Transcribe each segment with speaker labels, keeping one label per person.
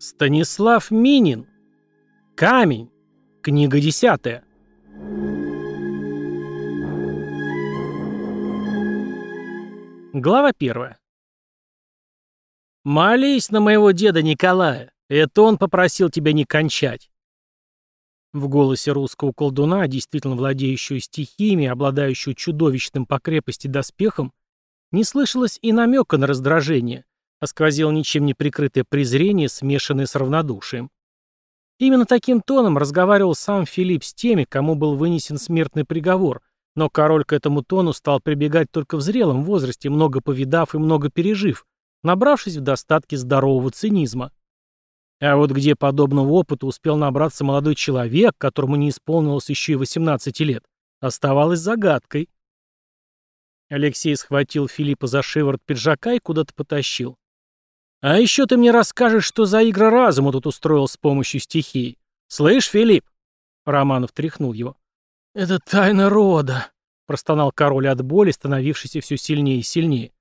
Speaker 1: Станислав Минин. Камень. Книга десятая. Глава первая. «Молись на моего деда Николая. Это он попросил тебя не кончать». В голосе русского колдуна, действительно владеющего стихиями, обладающего чудовищным по крепости доспехом, не слышалось и намека на раздражение, а сквозило ничем не прикрытое презрение, смешанное с равнодушием. Именно таким тоном разговаривал сам Филипп с теми, кому был вынесен смертный приговор, но король к этому тону стал прибегать только в зрелом возрасте, много повидав и много пережив, набравшись в достатке здорового цинизма. А вот где подобного опыта успел набраться молодой человек, которому не исполнилось еще и 18 лет, оставалось загадкой. Алексей схватил Филиппа за шиворот пиджака и куда-то потащил. А еще ты мне расскажешь, что за игры разума тут устроил с помощью стихии. Слышь, Филипп?» Романов тряхнул его. «Это тайна рода», — простонал король от боли, становившийся все сильнее и сильнее.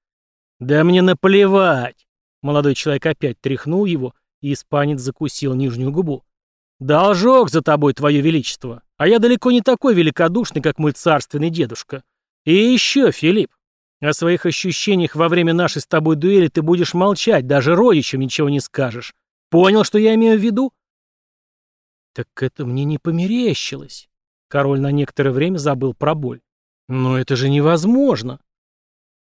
Speaker 1: «Да мне наплевать!» Молодой человек опять тряхнул его, и испанец закусил нижнюю губу. «Должок за тобой, твое величество, а я далеко не такой великодушный, как мой царственный дедушка. И еще, Филипп, о своих ощущениях во время нашей с тобой дуэли ты будешь молчать, даже родичам ничего не скажешь. Понял, что я имею в виду? Так это мне не померещилось. Король на некоторое время забыл про боль. Но это же невозможно.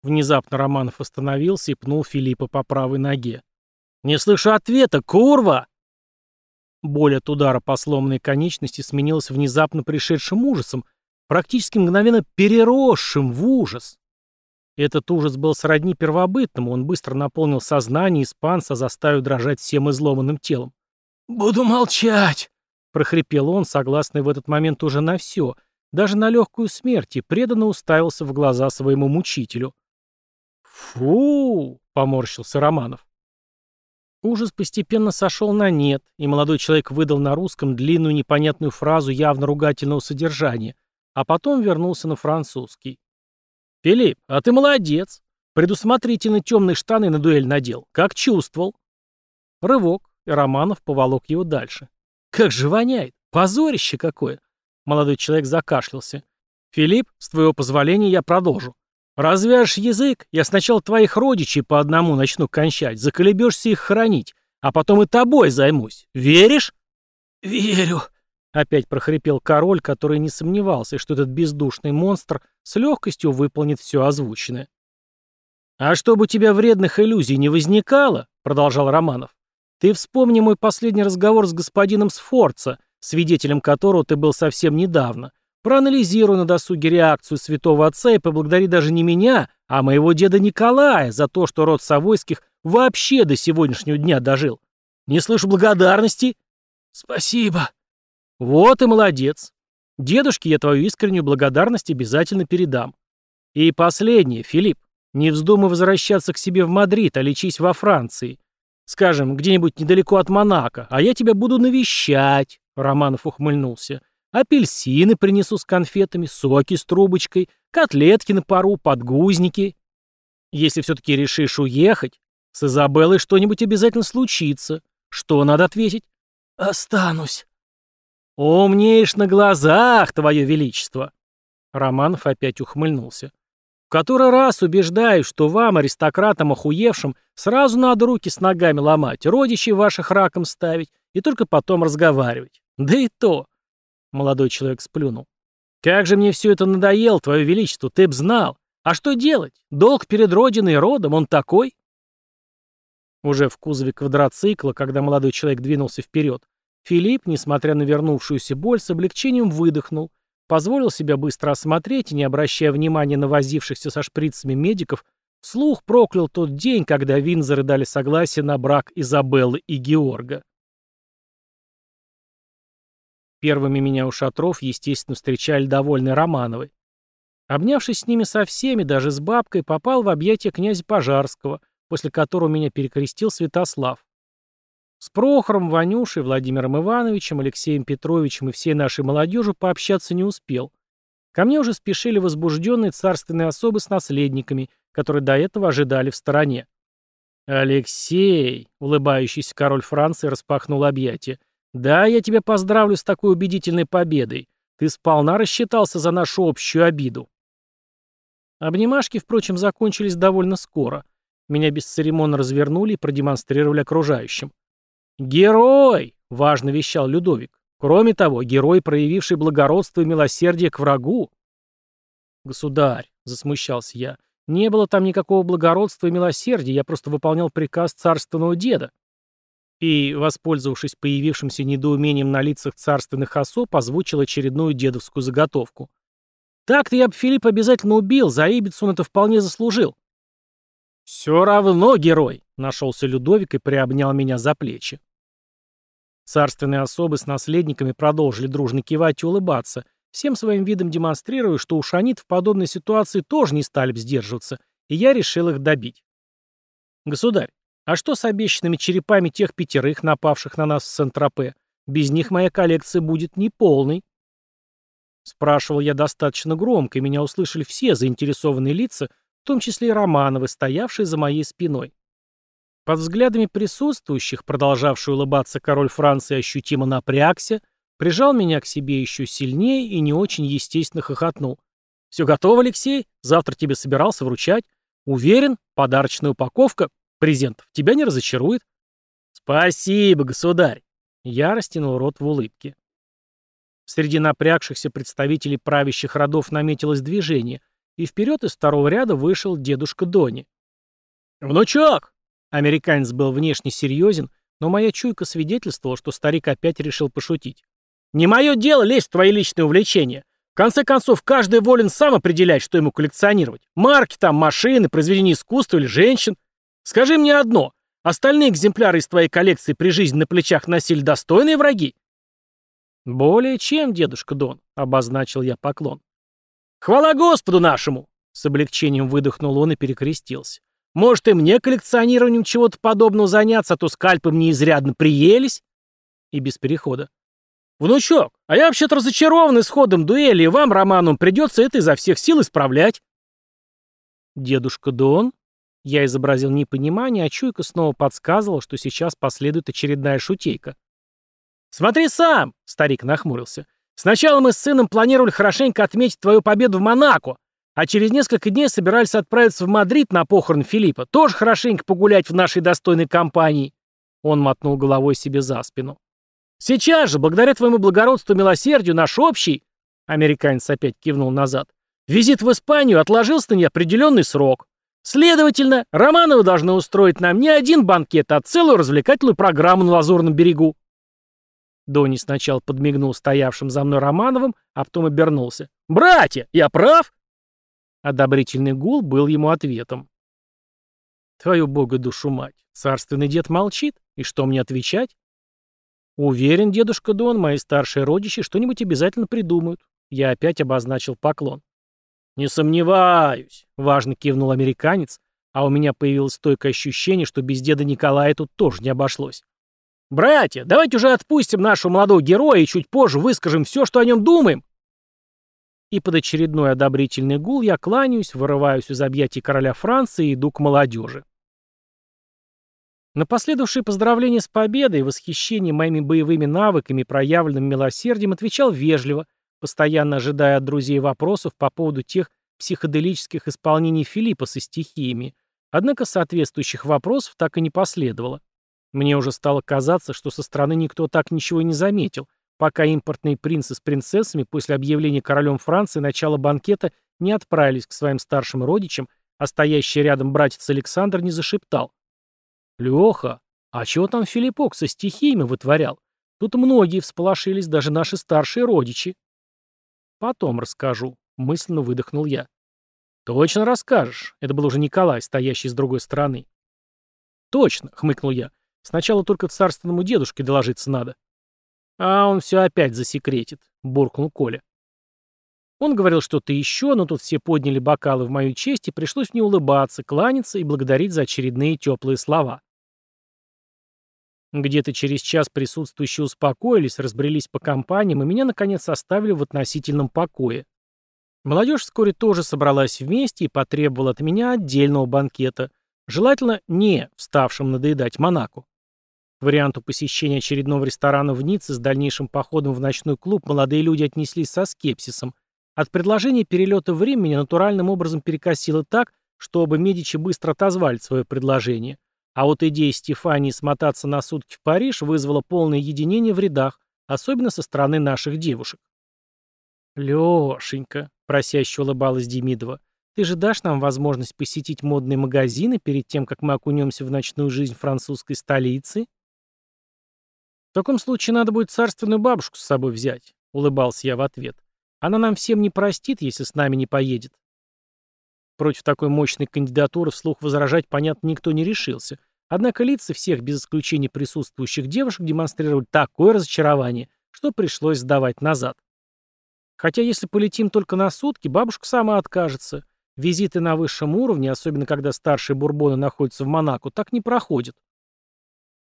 Speaker 1: Внезапно Романов остановился и пнул Филиппа по правой ноге. «Не слышу ответа, курва!» Боль от удара по сломанной конечности сменилась внезапно пришедшим ужасом, практически мгновенно переросшим в ужас. Этот ужас был сродни первобытному, он быстро наполнил сознание испанца, заставив дрожать всем изломанным телом. «Буду молчать!» — прохрипел он, согласный в этот момент уже на все, даже на легкую смерть, и преданно уставился в глаза своему мучителю. «Фу!» — поморщился Романов. Ужас постепенно сошел на нет, и молодой человек выдал на русском длинную непонятную фразу явно ругательного содержания, а потом вернулся на французский. «Филипп, а ты молодец. Предусмотрительно темные штаны на дуэль надел. Как чувствовал?» Рывок, и Романов поволок его дальше. «Как же воняет! Позорище какое!» Молодой человек закашлялся. «Филипп, с твоего позволения я продолжу. Развяжешь язык, я сначала твоих родичей по одному начну кончать, заколебешься их хранить, а потом и тобой займусь. Веришь?» «Верю», Опять прохрипел король, который не сомневался, что этот бездушный монстр с легкостью выполнит все озвученное. «А чтобы у тебя вредных иллюзий не возникало», — продолжал Романов, «ты вспомни мой последний разговор с господином Сфорца, свидетелем которого ты был совсем недавно. Проанализируй на досуге реакцию святого отца и поблагодари даже не меня, а моего деда Николая за то, что род Савойских вообще до сегодняшнего дня дожил. Не слышу благодарности?» «Спасибо», вот и молодец. Дедушке я твою искреннюю благодарность обязательно передам. И последнее, Филипп, не вздумай возвращаться к себе в Мадрид, а лечись во Франции. Скажем, где-нибудь недалеко от Монако, а я тебя буду навещать, Романов ухмыльнулся. Апельсины принесу с конфетами, соки с трубочкой, котлетки на пару, подгузники. Если все-таки решишь уехать, с Изабеллой что-нибудь обязательно случится. Что надо ответить? Останусь. «Умнеешь на глазах, твое величество!» Романов опять ухмыльнулся. «В который раз убеждаю, что вам, аристократам охуевшим, сразу надо руки с ногами ломать, родичей ваших раком ставить и только потом разговаривать. Да и то!» Молодой человек сплюнул. «Как же мне все это надоело, твое величество, ты б знал. А что делать? Долг перед родиной и родом, он такой?» Уже в кузове квадроцикла, когда молодой человек двинулся вперед, Филипп, несмотря на вернувшуюся боль, с облегчением выдохнул, позволил себя быстро осмотреть и, не обращая внимания на возившихся со шприцами медиков, вслух проклял тот день, когда Винзоры дали согласие на брак Изабеллы и Георга. Первыми меня у шатров, естественно, встречали довольные Романовы. Обнявшись с ними со всеми, даже с бабкой, попал в объятия князя Пожарского, после которого меня перекрестил Святослав. С Прохором, Ванюшей, Владимиром Ивановичем, Алексеем Петровичем и всей нашей молодежью пообщаться не успел. Ко мне уже спешили возбужденные царственные особы с наследниками, которые до этого ожидали в стороне. «Алексей!» — улыбающийся король Франции распахнул объятия. «Да, я тебя поздравлю с такой убедительной победой. Ты сполна рассчитался за нашу общую обиду». Обнимашки, впрочем, закончились довольно скоро. Меня бесцеремонно развернули и продемонстрировали окружающим. «Герой!» — важно вещал Людовик. «Кроме того, герой, проявивший благородство и милосердие к врагу». «Государь», — засмущался я, — «не было там никакого благородства и милосердия, я просто выполнял приказ царственного деда». И, воспользовавшись появившимся недоумением на лицах царственных особ, озвучил очередную дедовскую заготовку. Так-то я бы Филипп обязательно убил, за Ибицу он это вполне заслужил. «Все равно, герой!» — нашелся Людовик и приобнял меня за плечи. Царственные особы с наследниками продолжили дружно кивать и улыбаться, всем своим видом демонстрируя, что у Шанит в подобной ситуации тоже не стали бы сдерживаться, и я решил их добить. «Государь, а что с обещанными черепами тех пятерых, напавших на нас в Сент-Тропе? Без них моя коллекция будет неполной». Спрашивал я достаточно громко, и меня услышали все заинтересованные лица, в том числе и Романовы, стоявшие за моей спиной. Под взглядами присутствующих, продолжавший улыбаться король Франции ощутимо напрягся, прижал меня к себе еще сильнее и не очень естественно хохотнул. «Все готово, Алексей? Завтра тебе собирался вручать. Уверен, подарочная упаковка презентов тебя не разочарует». «Спасибо, государь!» Я растянул рот в улыбке. Среди напрягшихся представителей правящих родов наметилось движение, и вперед из второго ряда вышел дедушка Дони. «Внучок!» Американец был внешне серьезен, но моя чуйка свидетельствовала, что старик опять решил пошутить. «Не мое дело лезть в твои личные увлечения. В конце концов, каждый волен сам определять, что ему коллекционировать. Марки там, машины, произведения искусства или женщин. Скажи мне одно. Остальные экземпляры из твоей коллекции при жизни на плечах носили достойные враги?» «Более чем, дедушка Дон», — обозначил я поклон. «Хвала Господу нашему!» — с облегчением выдохнул он и перекрестился. «Может, и мне коллекционированием чего-то подобного заняться, а то скальпы мне изрядно приелись?» И без перехода. «Внучок, а я вообще-то разочарован исходом дуэли, и вам, Романом, придется это изо всех сил исправлять». «Дедушка Дон?» Я изобразил непонимание, а чуйка снова подсказывала, что сейчас последует очередная шутейка. «Смотри сам!» — старик нахмурился. «Сначала мы с сыном планировали хорошенько отметить твою победу в Монако, а через несколько дней собирались отправиться в Мадрид на похорон Филиппа, тоже хорошенько погулять в нашей достойной компании». Он мотнул головой себе за спину. «Сейчас же, благодаря твоему благородству и милосердию, наш общий...» Американец опять кивнул назад. «Визит в Испанию отложился на неопределенный срок. Следовательно, Романовы должны устроить нам не один банкет, а целую развлекательную программу на Лазурном берегу. Дони сначала подмигнул стоявшим за мной Романовым, а потом обернулся. «Братья, я прав?» Одобрительный гул был ему ответом. «Твою бога душу мать, царственный дед молчит, и что мне отвечать?» «Уверен, дедушка Дон, мои старшие родичи что-нибудь обязательно придумают». Я опять обозначил поклон. «Не сомневаюсь», — важно кивнул американец, а у меня появилось стойкое ощущение, что без деда Николая тут тоже не обошлось. «Братья, давайте уже отпустим нашего молодого героя и чуть позже выскажем все, что о нем думаем!» И под очередной одобрительный гул я кланяюсь, вырываюсь из объятий короля Франции и иду к молодежи. На последовавшие поздравления с победой и восхищение моими боевыми навыками проявленным милосердием отвечал вежливо, постоянно ожидая от друзей вопросов по поводу тех психоделических исполнений Филиппа со стихиями, однако соответствующих вопросов так и не последовало. Мне уже стало казаться, что со стороны никто так ничего не заметил, пока импортные принцы с принцессами после объявления королем Франции начала банкета не отправились к своим старшим родичам, а стоящий рядом братец Александр не зашептал. «Леха, а чего там Филиппок со стихиями вытворял? Тут многие всполошились, даже наши старшие родичи». «Потом расскажу», — мысленно выдохнул я. «Точно расскажешь», — это был уже Николай, стоящий с другой стороны. «Точно», — хмыкнул я. Сначала только царственному дедушке доложиться надо. А он все опять засекретит, буркнул Коля. Он говорил что-то еще, но тут все подняли бокалы в мою честь, и пришлось мне улыбаться, кланяться и благодарить за очередные теплые слова. Где-то через час присутствующие успокоились, разбрелись по компаниям, и меня, наконец, оставили в относительном покое. Молодежь вскоре тоже собралась вместе и потребовала от меня отдельного банкета, Желательно не вставшим надоедать Монако. Варианту посещения очередного ресторана в Ницце с дальнейшим походом в ночной клуб молодые люди отнеслись со скепсисом. От предложения перелета в Рим меня натуральным образом перекосило так, что оба Медичи быстро отозвали свое предложение. А вот идея Стефании смотаться на сутки в Париж вызвала полное единение в рядах, особенно со стороны наших девушек. «Лешенька», — просяще улыбалась Демидова, — «ты же дашь нам возможность посетить модные магазины перед тем, как мы окунемся в ночную жизнь французской столицы?» «В таком случае надо будет царственную бабушку с собой взять», — улыбался я в ответ. «Она нам всем не простит, если с нами не поедет». Против такой мощной кандидатуры вслух возражать, понятно, никто не решился. Однако лица всех, без исключения присутствующих девушек, демонстрировали такое разочарование, что пришлось сдавать назад. Хотя если полетим только на сутки, бабушка сама откажется. Визиты на высшем уровне, особенно когда старшие бурбоны находятся в Монако, так не проходят.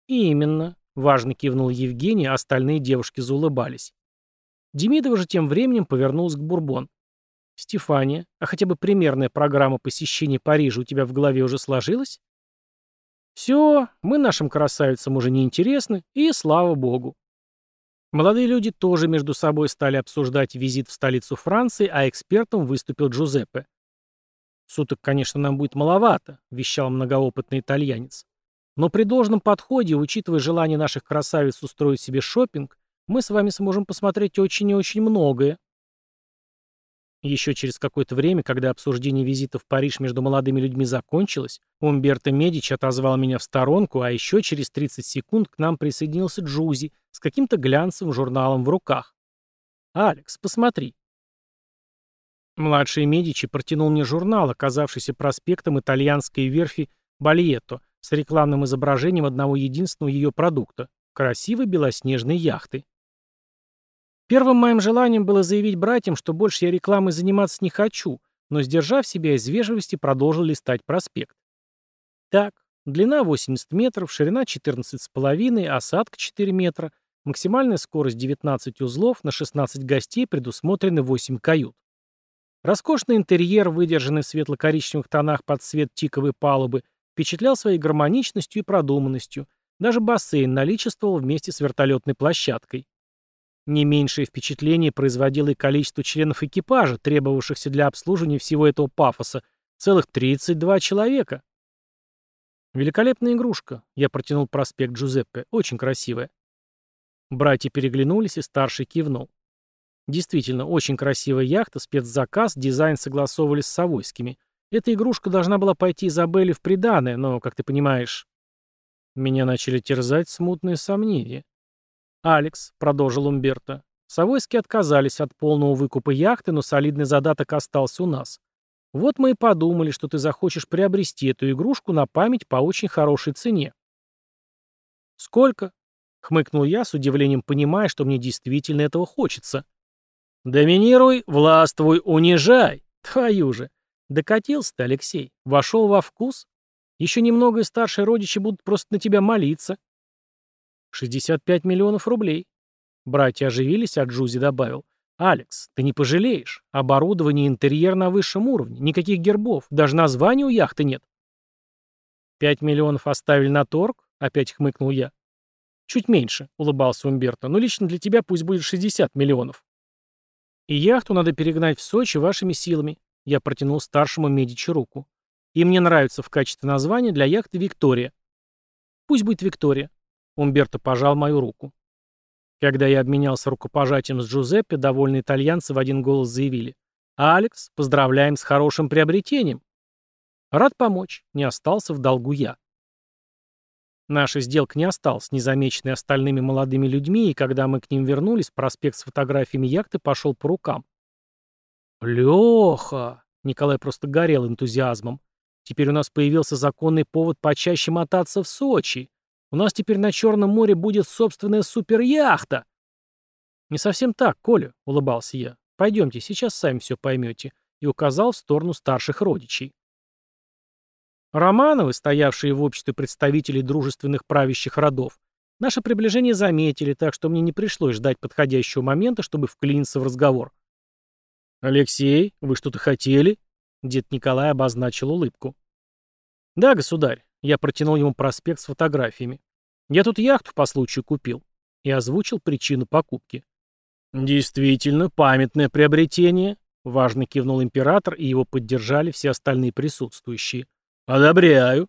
Speaker 1: «Именно», Важно кивнул Евгений, а остальные девушки заулыбались. Демидова же тем временем повернулась к Бурбон. «Стефания, а хотя бы примерная программа посещения Парижа у тебя в голове уже сложилась?» «Все, мы нашим красавицам уже не интересны, и слава богу». Молодые люди тоже между собой стали обсуждать визит в столицу Франции, а экспертом выступил Джузеппе. «Суток, конечно, нам будет маловато», — вещал многоопытный итальянец. Но при должном подходе, учитывая желание наших красавиц устроить себе шопинг, мы с вами сможем посмотреть очень и очень многое. Еще через какое-то время, когда обсуждение визита в Париж между молодыми людьми закончилось, Умберто Медичи отозвал меня в сторонку, а еще через 30 секунд к нам присоединился Джузи с каким-то глянцевым журналом в руках. «Алекс, посмотри». Младший Медичи протянул мне журнал, оказавшийся проспектом итальянской верфи Бальетто, с рекламным изображением одного единственного ее продукта – красивой белоснежной яхты. Первым моим желанием было заявить братьям, что больше я рекламой заниматься не хочу, но, сдержав себя из вежливости, продолжил листать проспект. Так, длина 80 метров, ширина 14,5, осадка 4 метра, максимальная скорость 19 узлов, на 16 гостей предусмотрены 8 кают. Роскошный интерьер, выдержанный в светло-коричневых тонах под цвет тиковой палубы, впечатлял своей гармоничностью и продуманностью. Даже бассейн наличествовал вместе с вертолетной площадкой. Не меньшее впечатление производило и количество членов экипажа, требовавшихся для обслуживания всего этого пафоса, целых 32 человека. Великолепная игрушка. Я протянул проспект Джузеппе. Очень красивая. Братья переглянулись, и старший кивнул. Действительно, очень красивая яхта, спецзаказ, дизайн согласовывали с Савойскими. Эта игрушка должна была пойти Изабелле в приданое, но, как ты понимаешь... Меня начали терзать смутные сомнения. «Алекс», — продолжил Умберто, — «Савойские отказались от полного выкупа яхты, но солидный задаток остался у нас. Вот мы и подумали, что ты захочешь приобрести эту игрушку на память по очень хорошей цене». «Сколько?» — хмыкнул я, с удивлением понимая, что мне действительно этого хочется. «Доминируй, властвуй, унижай! Твою же! Докатился-то, Алексей. Вошел во вкус. Еще немного и старшие родичи будут просто на тебя молиться. 65 миллионов рублей. Братья оживились, а Джузи добавил. «Алекс, ты не пожалеешь. Оборудование и интерьер на высшем уровне. Никаких гербов. Даже названия у яхты нет». «Пять миллионов оставили на торг?» — опять хмыкнул я. «Чуть меньше», — улыбался Умберто. «Но лично для тебя пусть будет 60 миллионов». «И яхту надо перегнать в Сочи вашими силами. Я протянул старшему Медичи руку. И мне нравится в качестве названия для яхты «Виктория». Пусть будет «Виктория». Умберто пожал мою руку. Когда я обменялся рукопожатием с Джузеппе, довольные итальянцы в один голос заявили. «Алекс, поздравляем с хорошим приобретением». Рад помочь, не остался в долгу я. Наша сделка не осталась незамеченной остальными молодыми людьми, и когда мы к ним вернулись, проспект с фотографиями яхты пошел по рукам. «Леха!» — Николай просто горел энтузиазмом. «Теперь у нас появился законный повод почаще мотаться в Сочи. У нас теперь на Черном море будет собственная суперяхта!» «Не совсем так, Коля», — улыбался я. «Пойдемте, сейчас сами все поймете», и указал в сторону старших родичей. Романовы, стоявшие в обществе представителей дружественных правящих родов, наше приближение заметили, так что мне не пришлось ждать подходящего момента, чтобы вклиниться в разговор. «Алексей, вы что-то хотели?» Дед Николай обозначил улыбку. «Да, государь», — я протянул ему проспект с фотографиями. «Я тут яхту по случаю купил» и озвучил причину покупки. «Действительно, памятное приобретение», — важно кивнул император, и его поддержали все остальные присутствующие. «Одобряю».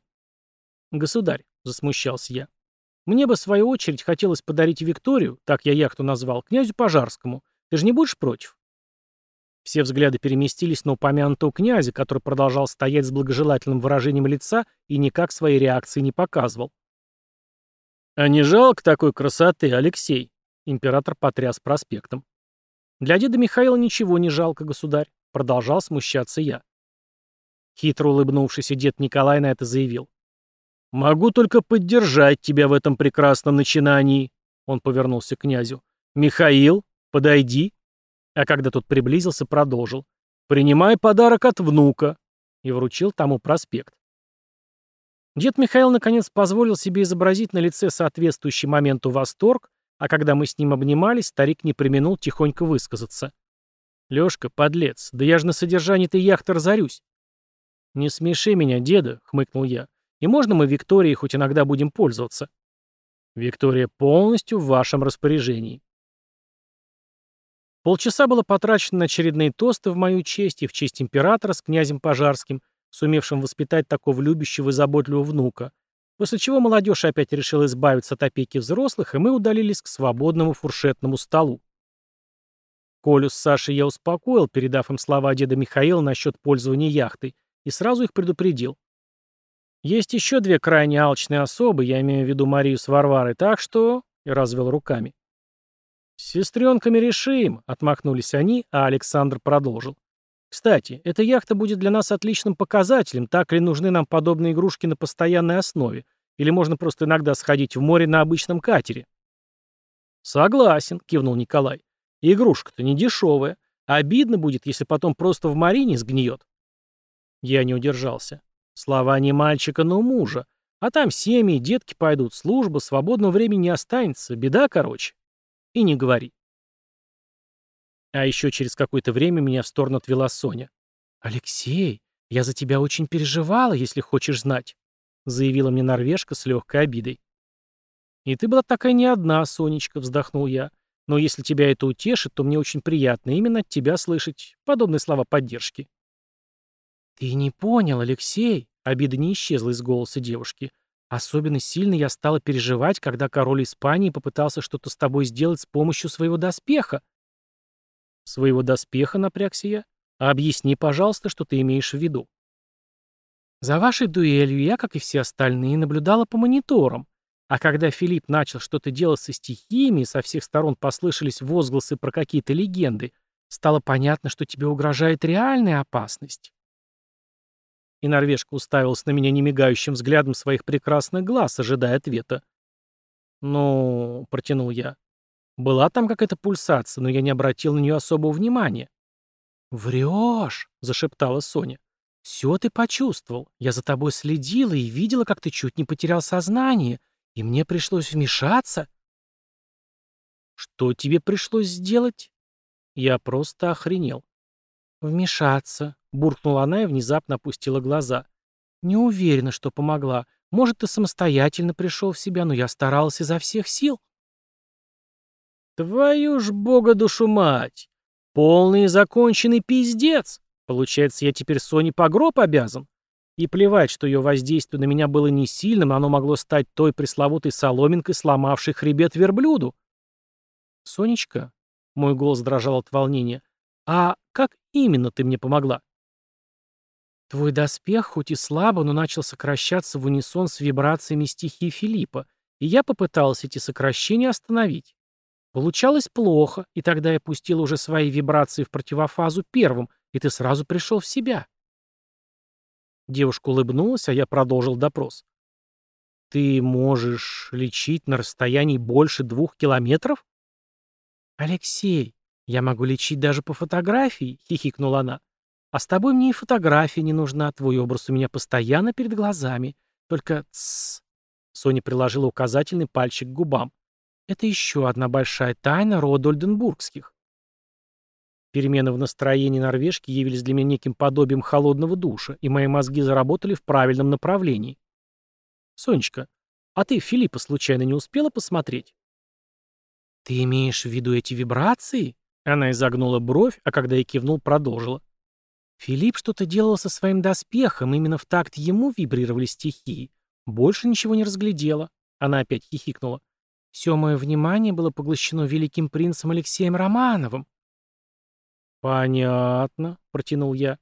Speaker 1: «Государь», — засмущался я, — «мне бы, в свою очередь, хотелось подарить Викторию, так я яхту назвал, князю Пожарскому. Ты же не будешь против?» Все взгляды переместились на упомянутого князя, который продолжал стоять с благожелательным выражением лица и никак своей реакции не показывал. «А не жалко такой красоты, Алексей?» Император потряс проспектом. «Для деда Михаила ничего не жалко, государь», — продолжал смущаться я. Хитро улыбнувшийся дед Николай на это заявил. «Могу только поддержать тебя в этом прекрасном начинании», — он повернулся к князю. «Михаил, подойди». А когда тот приблизился, продолжил. «Принимай подарок от внука», — и вручил тому проспект. Дед Михаил наконец позволил себе изобразить на лице соответствующий моменту восторг, а когда мы с ним обнимались, старик не применул тихонько высказаться. «Лёшка, подлец, да я же на содержании этой яхты разорюсь». «Не смеши меня, деда», — хмыкнул я. «И можно мы Викторией хоть иногда будем пользоваться?» «Виктория полностью в вашем распоряжении». Полчаса было потрачено на очередные тосты в мою честь и в честь императора с князем Пожарским, сумевшим воспитать такого любящего и заботливого внука, После чего молодежь опять решила избавиться от опеки взрослых, и мы удалились к свободному фуршетному столу. Колю с Сашей я успокоил, передав им слова деда Михаила насчет пользования яхтой, и сразу их предупредил. Есть еще две крайне алчные особы, я имею в виду Марию с Варварой, так что... И развел руками. «С сестренками решим», — отмахнулись они, а Александр продолжил. Кстати, эта яхта будет для нас отличным показателем, так ли нужны нам подобные игрушки на постоянной основе, или можно просто иногда сходить в море на обычном катере. Согласен, кивнул Николай. Игрушка-то не дешевая. Обидно будет, если потом просто в марине сгниет. Я не удержался. Слова не мальчика, но мужа. А там семьи, детки пойдут, служба, свободного времени не останется. Беда, короче. И не говори. А еще через какое-то время меня в сторону отвела Соня. «Алексей, я за тебя очень переживала, если хочешь знать», заявила мне норвежка с легкой обидой. «И ты была такая не одна, Сонечка», — вздохнул я. «Но если тебя это утешит, то мне очень приятно именно от тебя слышать подобные слова поддержки». «Ты не понял, Алексей», — обида не исчезла из голоса девушки. «Особенно сильно я стала переживать, когда король Испании попытался что-то с тобой сделать с помощью своего доспеха. Своего доспеха напрягся я. А объясни, пожалуйста, что ты имеешь в виду. За вашей дуэлью я, как и все остальные, наблюдала по мониторам. А когда Филипп начал что-то делать со стихиями, и со всех сторон послышались возгласы про какие-то легенды, стало понятно, что тебе угрожает реальная опасность. И норвежка уставилась на меня немигающим взглядом своих прекрасных глаз, ожидая ответа. «Ну...» — протянул я. Была там какая-то пульсация, но я не обратил на нее особого внимания. «Врешь!» — зашептала Соня. «Все ты почувствовал. Я за тобой следила и видела, как ты чуть не потерял сознание, и мне пришлось вмешаться». «Что тебе пришлось сделать?» Я просто охренел. «Вмешаться», — буркнула она и внезапно опустила глаза. «Не уверена, что помогла. Может, ты самостоятельно пришел в себя, но я старалась изо всех сил». Твою ж бога душу мать! Полный и законченный пиздец! Получается, я теперь Соне по гроб обязан? И плевать, что ее воздействие на меня было не сильным, оно могло стать той пресловутой соломинкой, сломавшей хребет верблюду. Сонечка, мой голос дрожал от волнения, а как именно ты мне помогла? Твой доспех, хоть и слабо, но начал сокращаться в унисон с вибрациями стихии Филиппа, и я попытался эти сокращения остановить. Получалось плохо, и тогда я пустил уже свои вибрации в противофазу первым, и ты сразу пришел в себя. Девушка улыбнулась, а я продолжил допрос. Ты можешь лечить на расстоянии больше двух километров? Алексей, я могу лечить даже по фотографии, хихикнула она. А с тобой мне и фотография не нужна, твой образ у меня постоянно перед глазами. Только тссс. Соня приложила указательный пальчик к губам. Это еще одна большая тайна рода Ольденбургских. Перемены в настроении норвежки явились для меня неким подобием холодного душа, и мои мозги заработали в правильном направлении. «Сонечка, а ты Филиппа случайно не успела посмотреть?» «Ты имеешь в виду эти вибрации?» Она изогнула бровь, а когда я кивнул, продолжила. Филипп что-то делал со своим доспехом, именно в такт ему вибрировали стихии. Больше ничего не разглядела. Она опять хихикнула. Все мое внимание было поглощено великим принцем Алексеем Романовым. «Понятно», — протянул я.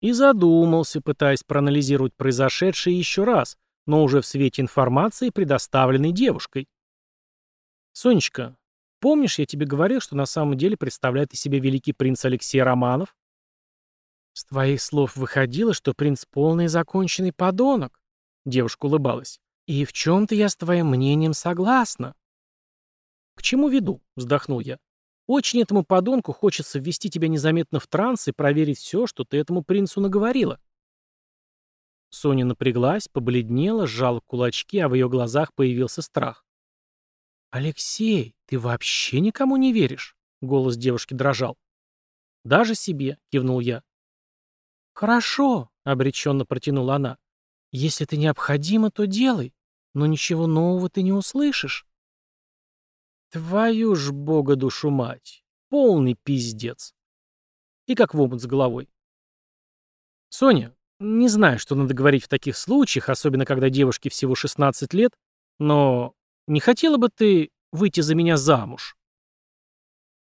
Speaker 1: И задумался, пытаясь проанализировать произошедшее еще раз, но уже в свете информации, предоставленной девушкой. «Сонечка, помнишь, я тебе говорил, что на самом деле представляет из себя великий принц Алексей Романов?» «С твоих слов выходило, что принц полный законченный подонок», — девушка улыбалась. «И в чем-то я с твоим мнением согласна». «К чему веду?» — вздохнул я. Очень этому подонку хочется ввести тебя незаметно в транс и проверить все, что ты этому принцу наговорила. Соня напряглась, побледнела, сжала кулачки, а в ее глазах появился страх. «Алексей, ты вообще никому не веришь?» — голос девушки дрожал. «Даже себе», — кивнул я. «Хорошо», — обреченно протянула она. «Если это необходимо, то делай, но ничего нового ты не услышишь». Твою ж бога душу мать. Полный пиздец. И как в омут с головой. Соня, не знаю, что надо говорить в таких случаях, особенно когда девушке всего 16 лет, но не хотела бы ты выйти за меня замуж?